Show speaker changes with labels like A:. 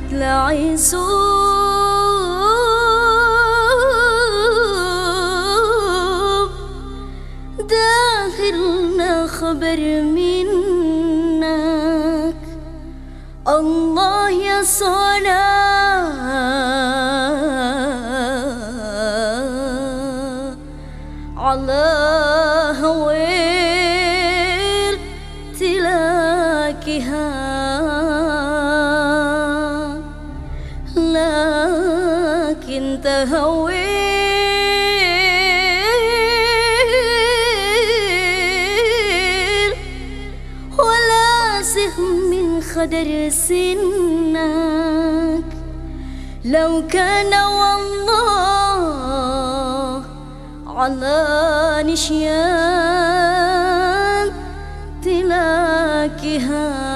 A: مثل يصوب داخلنا خبر منك. الله يا صلاة على هواك كنت هويل ولا سهم من خدر سنك. لو كان والله على نشيان تلاكها